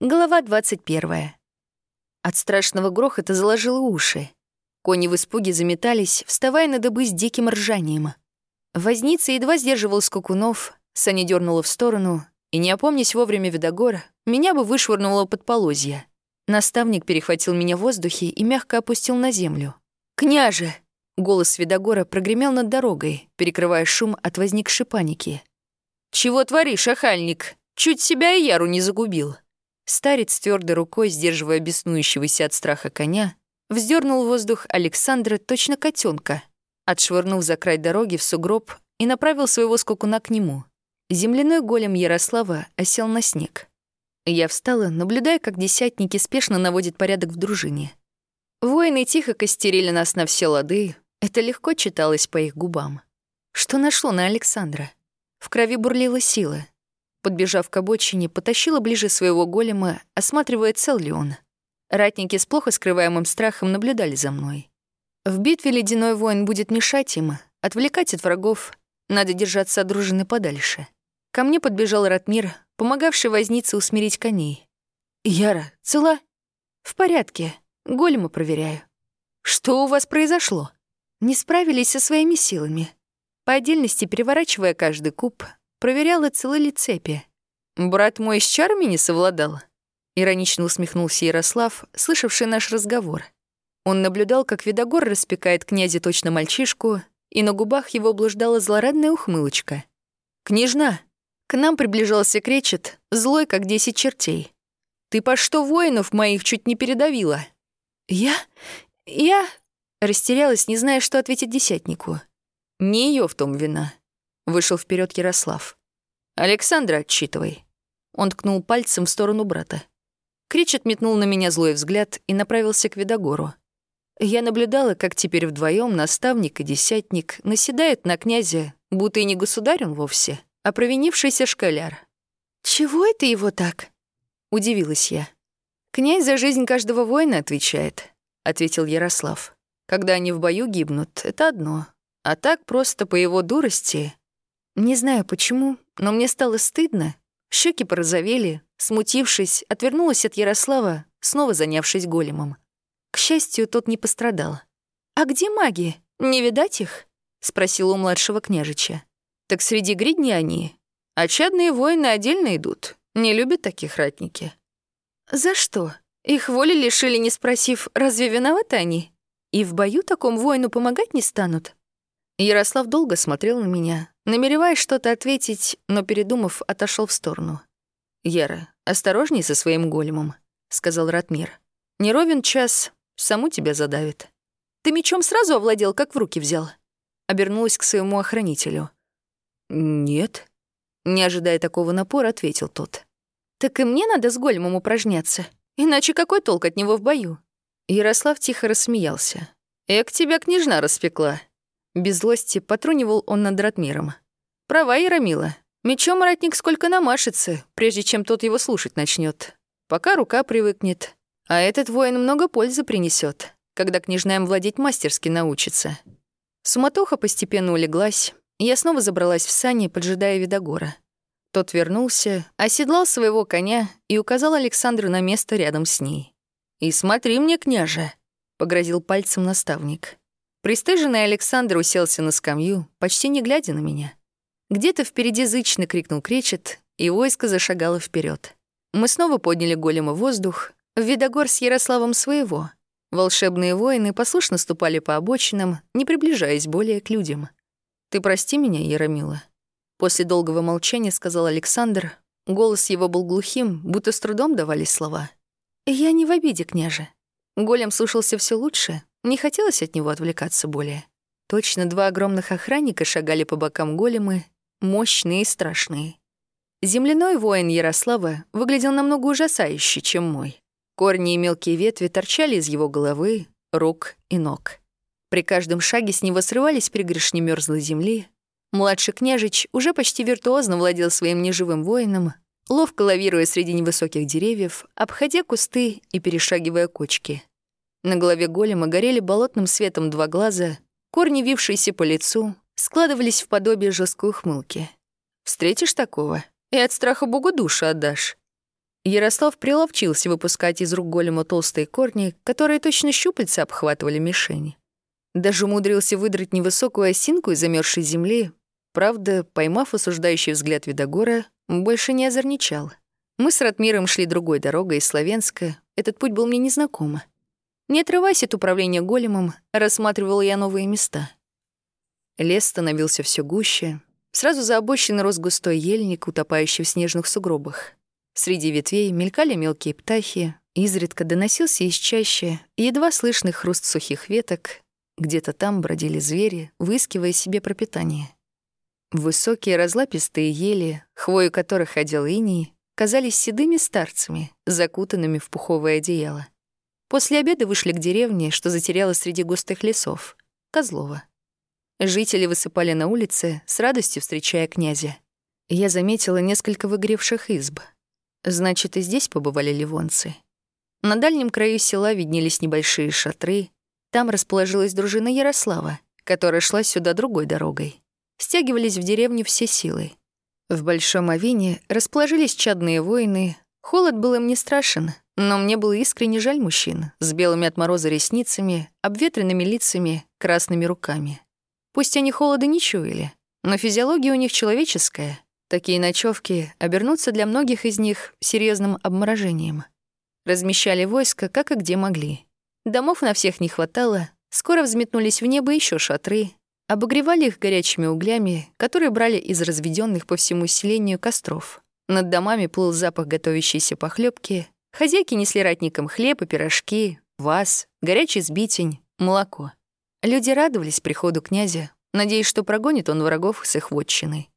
Глава 21. От страшного грохота заложило уши. Кони в испуге заметались, вставая на дыбы с диким ржанием. Возница едва сдерживал скакунов, Саня дернула в сторону, и, не опомнясь вовремя Видогора, меня бы вышвырнуло под полозья. Наставник перехватил меня в воздухе и мягко опустил на землю. «Княже!» — голос Видогора прогремел над дорогой, перекрывая шум от возникшей паники. «Чего творишь, охальник? Чуть себя и Яру не загубил!» Старец твердой рукой, сдерживая беснующегося от страха коня, вздернул воздух Александра точно котенка, отшвырнув за край дороги в сугроб и направил своего скакуна к нему. Земляной голем Ярослава осел на снег. Я встала, наблюдая, как десятники спешно наводят порядок в дружине. Воины тихо костерили нас на все лады, это легко читалось по их губам. Что нашло на Александра? В крови бурлила сила — Подбежав к обочине, потащила ближе своего голема, осматривая, цел ли он. Ратники с плохо скрываемым страхом наблюдали за мной. В битве ледяной воин будет мешать им, отвлекать от врагов. Надо держаться от дружины подальше. Ко мне подбежал Ратмир, помогавший вознице усмирить коней. «Яра, цела?» «В порядке. Голема проверяю». «Что у вас произошло?» «Не справились со своими силами». По отдельности, переворачивая каждый куб, проверяла, целы ли цепи. «Брат мой с чарами не совладал?» Иронично усмехнулся Ярослав, слышавший наш разговор. Он наблюдал, как Видогор распекает князя точно мальчишку, и на губах его блуждала злорадная ухмылочка. «Княжна!» К нам приближался кречет, злой, как десять чертей. «Ты по что воинов моих чуть не передавила?» «Я? Я?» Растерялась, не зная, что ответить десятнику. Не ее в том вина. Вышел вперед Ярослав. «Александра, отчитывай». Он ткнул пальцем в сторону брата. Кричет метнул на меня злой взгляд и направился к Видогору. Я наблюдала, как теперь вдвоем наставник и десятник наседают на князя, будто и не государь он вовсе, а провинившийся школяр. «Чего это его так?» — удивилась я. «Князь за жизнь каждого воина отвечает», — ответил Ярослав. «Когда они в бою гибнут, это одно. А так просто по его дурости не знаю почему, но мне стало стыдно. Щеки порозовели, смутившись, отвернулась от Ярослава, снова занявшись големом. К счастью, тот не пострадал. «А где маги? Не видать их?» — спросил у младшего княжича. «Так среди гридни они. А чадные воины отдельно идут. Не любят таких ратники». «За что? Их воли лишили, не спросив, разве виноваты они? И в бою такому воину помогать не станут?» Ярослав долго смотрел на меня, намереваясь что-то ответить, но, передумав, отошел в сторону. «Яра, осторожней со своим големом», — сказал Ратмир. «Не ровен час, саму тебя задавит». «Ты мечом сразу овладел, как в руки взял?» Обернулась к своему охранителю. «Нет», — не ожидая такого напора, ответил тот. «Так и мне надо с големом упражняться, иначе какой толк от него в бою?» Ярослав тихо рассмеялся. «Эк, тебя княжна распекла», без злости потрунивал он над Ратмиром. «Права, Яромила. Мечом ратник сколько намашется, прежде чем тот его слушать начнет. Пока рука привыкнет. А этот воин много пользы принесет, когда княжна им владеть мастерски научится». Суматоха постепенно улеглась, и я снова забралась в сани, поджидая Видогора. Тот вернулся, оседлал своего коня и указал Александру на место рядом с ней. «И смотри мне, княже», — погрозил пальцем наставник. Престыженный Александр уселся на скамью, почти не глядя на меня. Где-то впереди зычно крикнул кречет, и войско зашагало вперед. Мы снова подняли голема в воздух, в Видогор с Ярославом своего. Волшебные воины послушно ступали по обочинам, не приближаясь более к людям. «Ты прости меня, Яромила», — после долгого молчания сказал Александр. Голос его был глухим, будто с трудом давались слова. «Я не в обиде, княже». Голем слушался все лучше, не хотелось от него отвлекаться более. Точно два огромных охранника шагали по бокам големы, мощные и страшные. Земляной воин Ярослава выглядел намного ужасающе, чем мой. Корни и мелкие ветви торчали из его головы, рук и ног. При каждом шаге с него срывались пригоршни мерзлой земли. Младший княжич уже почти виртуозно владел своим неживым воином, ловко лавируя среди невысоких деревьев, обходя кусты и перешагивая кочки. На голове голема горели болотным светом два глаза, корни, вившиеся по лицу, складывались в подобие жесткой ухмылки. «Встретишь такого, и от страха богу душу отдашь». Ярослав приловчился выпускать из рук голема толстые корни, которые точно щупальца обхватывали мишени. Даже умудрился выдрать невысокую осинку из замерзшей земли. Правда, поймав осуждающий взгляд Видогора, больше не озорничал. Мы с Ратмиром шли другой дорогой из Словенска. Этот путь был мне незнаком. Не отрываясь от управления големом, рассматривал я новые места. Лес становился все гуще. Сразу за обочиной рос густой ельник, утопающий в снежных сугробах. Среди ветвей мелькали мелкие птахи, изредка доносился из чаще едва слышный хруст сухих веток, где-то там бродили звери, выискивая себе пропитание. Высокие разлапистые ели, хвою которых ходил иней, казались седыми старцами, закутанными в пуховое одеяло. После обеда вышли к деревне, что затерялась среди густых лесов, Козлова. Жители высыпали на улице, с радостью встречая князя. Я заметила несколько выгревших изб — Значит, и здесь побывали ливонцы. На дальнем краю села виднелись небольшие шатры. Там расположилась дружина Ярослава, которая шла сюда другой дорогой. Стягивались в деревню все силы. В Большом Авине расположились чадные воины. Холод был им не страшен, но мне было искренне жаль мужчин с белыми от мороза ресницами, обветренными лицами, красными руками. Пусть они холода не чуяли, но физиология у них человеческая — Такие ночевки обернутся для многих из них серьезным обморожением. Размещали войско как и где могли. Домов на всех не хватало, скоро взметнулись в небо еще шатры, обогревали их горячими углями, которые брали из разведенных по всему селению костров. Над домами плыл запах готовящейся похлебки, хозяйки несли ратникам хлеб и пирожки, вас, горячий сбитень, молоко. Люди радовались приходу князя, надеясь, что прогонит он врагов с их вотчины.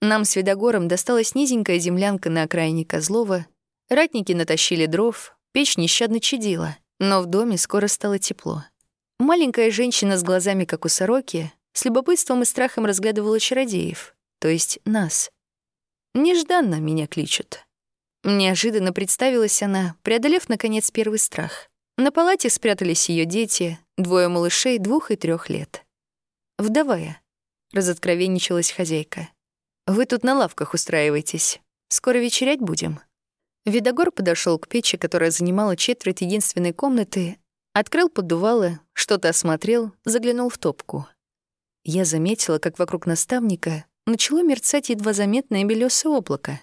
Нам с Видогором досталась низенькая землянка на окраине Козлова. Ратники натащили дров, печь нещадно чадила, но в доме скоро стало тепло. Маленькая женщина с глазами, как у сороки, с любопытством и страхом разглядывала чародеев, то есть нас. Нежданно меня кличут. Неожиданно представилась она, преодолев, наконец, первый страх. На палате спрятались ее дети, двое малышей двух и трех лет. «Вдовая», — разоткровенничалась хозяйка. Вы тут на лавках устраиваетесь. Скоро вечерять будем». Видогор подошел к печи, которая занимала четверть единственной комнаты, открыл поддувало, что-то осмотрел, заглянул в топку. Я заметила, как вокруг наставника начало мерцать едва заметное белёсое облако.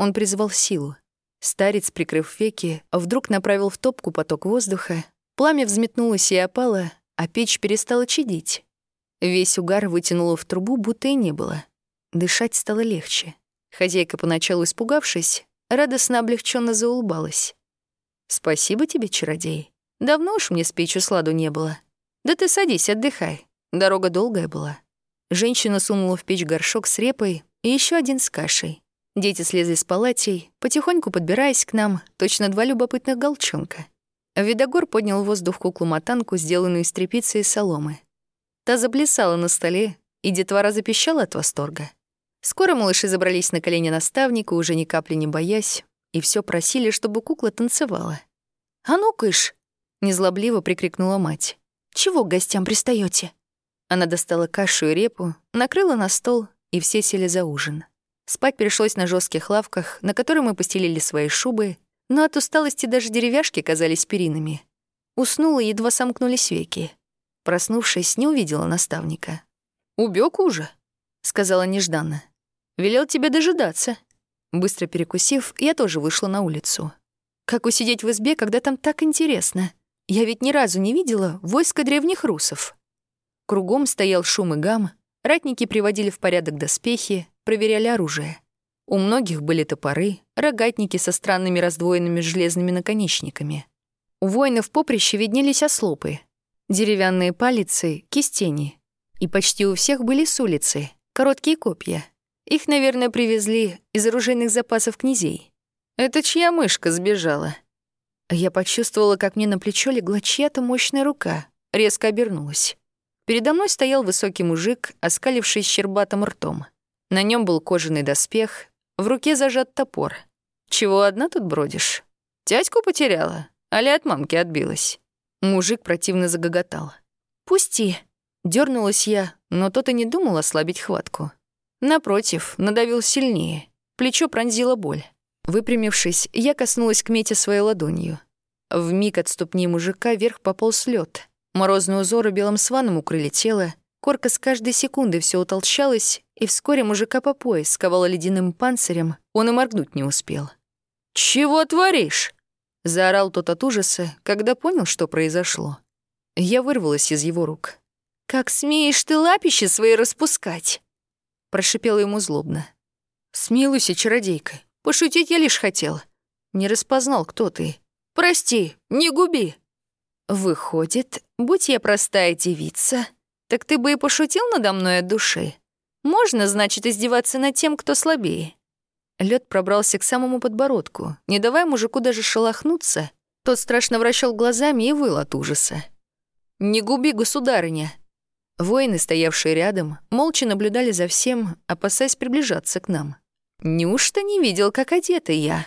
Он призвал силу. Старец, прикрыв веки, вдруг направил в топку поток воздуха, пламя взметнулось и опало, а печь перестала чадить. Весь угар вытянуло в трубу, будто и не было. Дышать стало легче. Хозяйка, поначалу испугавшись, радостно облегченно заулыбалась. «Спасибо тебе, чародей. Давно уж мне с печью сладу не было. Да ты садись, отдыхай. Дорога долгая была». Женщина сунула в печь горшок с репой и еще один с кашей. Дети слезли с палатей, потихоньку подбираясь к нам, точно два любопытных голчонка. Видогор поднял в воздух куклу-мотанку, сделанную из тряпицы и соломы. Та заплясала на столе, и детвора запищала от восторга. Скоро малыши забрались на колени наставника, уже ни капли не боясь, и все просили, чтобы кукла танцевала. «А ну, кыш!» — незлобливо прикрикнула мать. «Чего к гостям пристаете? Она достала кашу и репу, накрыла на стол, и все сели за ужин. Спать пришлось на жестких лавках, на которые мы постелили свои шубы, но от усталости даже деревяшки казались перинами. Уснула, едва сомкнулись веки. Проснувшись, не увидела наставника. «Убег уже», — сказала нежданно. Велел тебе дожидаться». Быстро перекусив, я тоже вышла на улицу. Как усидеть в избе, когда там так интересно? Я ведь ни разу не видела войска древних русов. Кругом стоял шум и гам, ратники приводили в порядок доспехи, проверяли оружие. У многих были топоры, рогатники со странными раздвоенными железными наконечниками. У воинов поприще виднелись ослопы, деревянные палицы, кистени. И почти у всех были с улицы, короткие копья. Их, наверное, привезли из оружейных запасов князей. Это чья мышка сбежала? Я почувствовала, как мне на плечо легла чья-то мощная рука, резко обернулась. Передо мной стоял высокий мужик, оскаливший щербатым ртом. На нем был кожаный доспех, в руке зажат топор. «Чего одна тут бродишь? Тятьку потеряла? Али от мамки отбилась?» Мужик противно загоготал. «Пусти!» Дёрнулась я, но тот и не думал ослабить хватку. Напротив, надавил сильнее. Плечо пронзила боль. Выпрямившись, я коснулась к мете своей ладонью. В миг от ступни мужика вверх пополз лед. Морозные узоры белым сваном укрыли тело, корка с каждой секунды все утолщалась, и вскоре мужика по пояс сковала ледяным панцирем, он и моргнуть не успел. «Чего творишь?» — заорал тот от ужаса, когда понял, что произошло. Я вырвалась из его рук. «Как смеешь ты лапищи свои распускать?» Прошипела ему злобно. «Смилуйся, чародейка. Пошутить я лишь хотел. Не распознал, кто ты. Прости, не губи». «Выходит, будь я простая девица, так ты бы и пошутил надо мной от души. Можно, значит, издеваться над тем, кто слабее». Лед пробрался к самому подбородку, не давая мужику даже шелохнуться. Тот страшно вращал глазами и выл от ужаса. «Не губи, государыня!» Воины, стоявшие рядом, молча наблюдали за всем, опасаясь приближаться к нам. «Неужто не видел, как одета я?»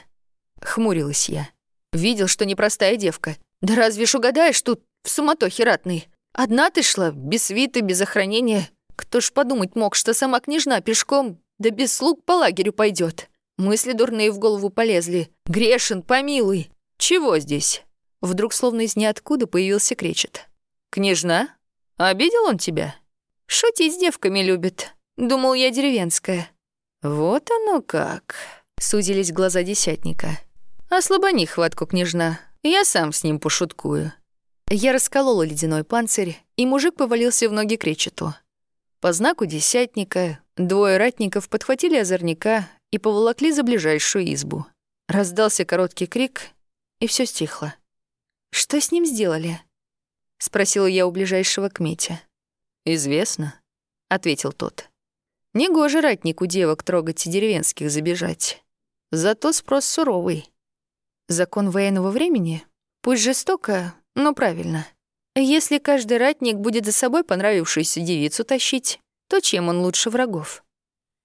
Хмурилась я. «Видел, что непростая девка. Да разве ж угадаешь тут в суматохе ратной? Одна ты шла, без свиты, без охранения. Кто ж подумать мог, что сама княжна пешком, да без слуг по лагерю пойдет? Мысли дурные в голову полезли. Грешен, помилуй. Чего здесь?» Вдруг, словно из ниоткуда, появился кречет. «Княжна?» Обидел он тебя? Шутить с девками любит. Думал, я деревенская. Вот оно как. Сузились глаза десятника. Ослабони хватку, княжна. Я сам с ним пошуткую. Я расколола ледяной панцирь, и мужик повалился в ноги кречету. По знаку десятника двое ратников подхватили озорника и поволокли за ближайшую избу. Раздался короткий крик, и все стихло. Что с ним сделали? — спросила я у ближайшего кметя. «Известно», — ответил тот. «Негоже ратнику девок трогать и деревенских забежать. Зато спрос суровый. Закон военного времени? Пусть жестоко, но правильно. Если каждый ратник будет за собой понравившуюся девицу тащить, то чем он лучше врагов?